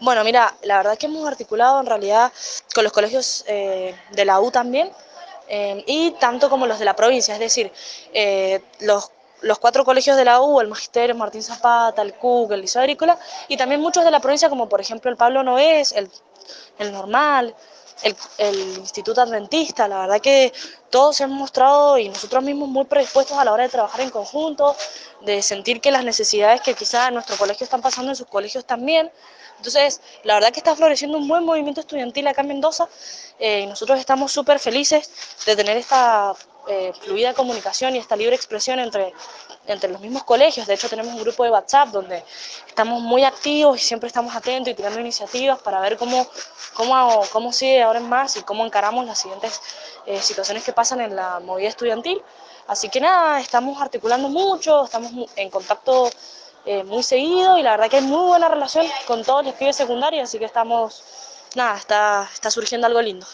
Bueno, mira, la verdad es que hemos articulado en realidad con los colegios eh, de la U también eh, y tanto como los de la provincia, es decir, eh, los, los, cuatro colegios de la U, el Magisterio, Martín Zapata, el CUC, el Liceo Agrícola y también muchos de la provincia como por ejemplo el Pablo Noés, el, Normal, el, el, Instituto Adventista, la verdad que todos se han mostrado y nosotros mismos muy predispuestos a la hora de trabajar en conjunto, de sentir que las necesidades que quizás en nuestro colegio están pasando en sus colegios también. Entonces, la verdad que está floreciendo un buen movimiento estudiantil acá en Mendoza eh, y nosotros estamos súper felices de tener esta eh, fluida comunicación y esta libre expresión entre, entre los mismos colegios. De hecho, tenemos un grupo de WhatsApp donde estamos muy activos y siempre estamos atentos y tirando iniciativas para ver cómo, cómo, cómo sigue ahora en más y cómo encaramos las siguientes eh, situaciones que pasan en la movida estudiantil. Así que nada, estamos articulando mucho, estamos en contacto eh, muy seguido y la verdad que hay muy buena relación con todos los pibes secundarios, así que estamos, nada, está, está surgiendo algo lindo.